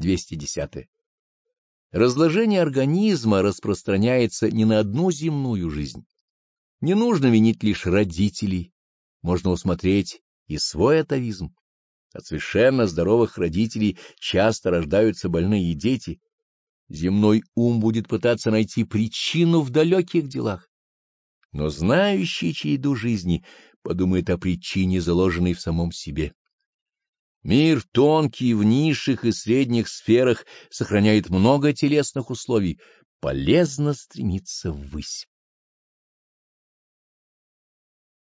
210. Разложение организма распространяется не на одну земную жизнь. Не нужно винить лишь родителей, можно усмотреть и свой атовизм. От совершенно здоровых родителей часто рождаются больные дети. Земной ум будет пытаться найти причину в далеких делах. Но знающий череду жизни подумает о причине, заложенной в самом себе. Мир тонкий в низших и средних сферах сохраняет много телесных условий, полезно стремиться ввысь.